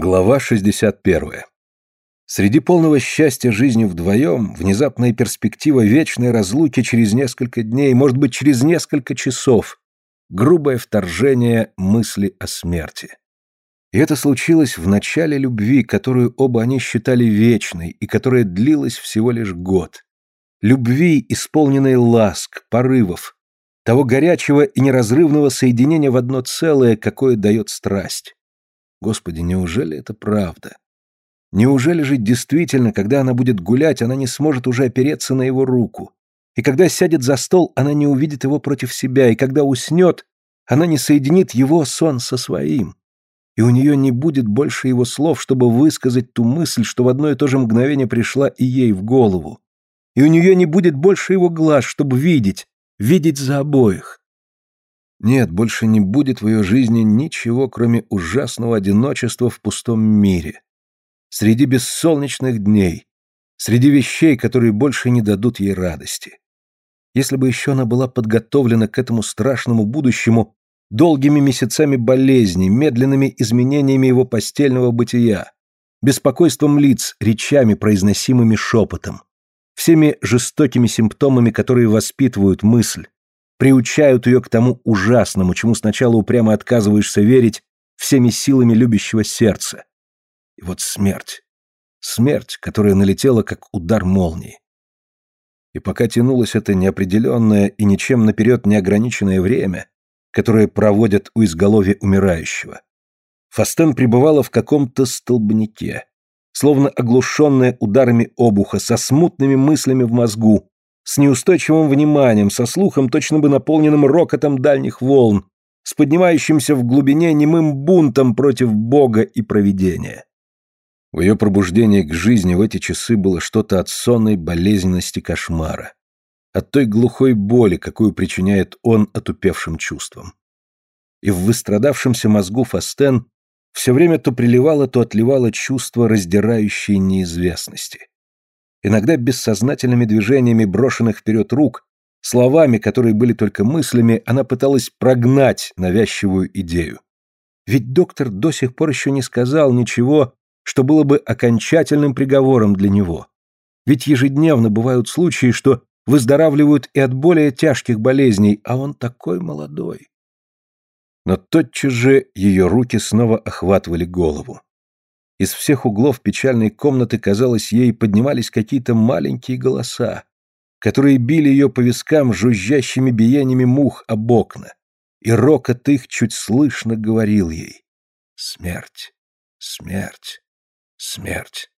Глава 61. Среди полного счастья жизни вдвоем, внезапная перспектива вечной разлуки через несколько дней, может быть, через несколько часов, грубое вторжение мысли о смерти. И это случилось в начале любви, которую оба они считали вечной и которая длилась всего лишь год. Любви, исполненной ласк, порывов, того горячего и неразрывного соединения в одно целое, какое дает страсть. Господи, неужели это правда? Неужели же действительно, когда она будет гулять, она не сможет уже опереться на его руку? И когда сядет за стол, она не увидит его против себя, и когда уснет, она не соединит его сон со своим. И у нее не будет больше его слов, чтобы высказать ту мысль, что в одно и то же мгновение пришла и ей в голову. И у нее не будет больше его глаз, чтобы видеть, видеть за обоих. Нет, больше не будет в ее жизни ничего, кроме ужасного одиночества в пустом мире. Среди бессолнечных дней, среди вещей, которые больше не дадут ей радости. Если бы еще она была подготовлена к этому страшному будущему долгими месяцами болезни, медленными изменениями его постельного бытия, беспокойством лиц, речами, произносимыми шепотом, всеми жестокими симптомами, которые воспитывают мысль, приучают ее к тому ужасному, чему сначала упрямо отказываешься верить всеми силами любящего сердца. И вот смерть. Смерть, которая налетела как удар молнии. И пока тянулось это неопределенное и ничем наперед неограниченное время, которое проводят у изголовья умирающего, Фастен пребывала в каком-то столбнике, словно оглушенная ударами обуха, со смутными мыслями в мозгу, с неустойчивым вниманием, со слухом, точно бы наполненным рокотом дальних волн, с поднимающимся в глубине немым бунтом против Бога и провидения. В ее пробуждении к жизни в эти часы было что-то от сонной болезненности кошмара, от той глухой боли, какую причиняет он отупевшим чувствам. И в выстрадавшемся мозгу Фастен все время то приливало, то отливало чувство раздирающей неизвестности иногда бессознательными движениями брошенных вперед рук, словами, которые были только мыслями, она пыталась прогнать навязчивую идею. Ведь доктор до сих пор еще не сказал ничего, что было бы окончательным приговором для него. Ведь ежедневно бывают случаи, что выздоравливают и от более тяжких болезней, а он такой молодой. Но тотчас же ее руки снова охватывали голову. Из всех углов печальной комнаты, казалось, ей поднимались какие-то маленькие голоса, которые били ее по вискам жужжащими биениями мух об окна, и рокот их чуть слышно говорил ей. «Смерть, смерть, смерть».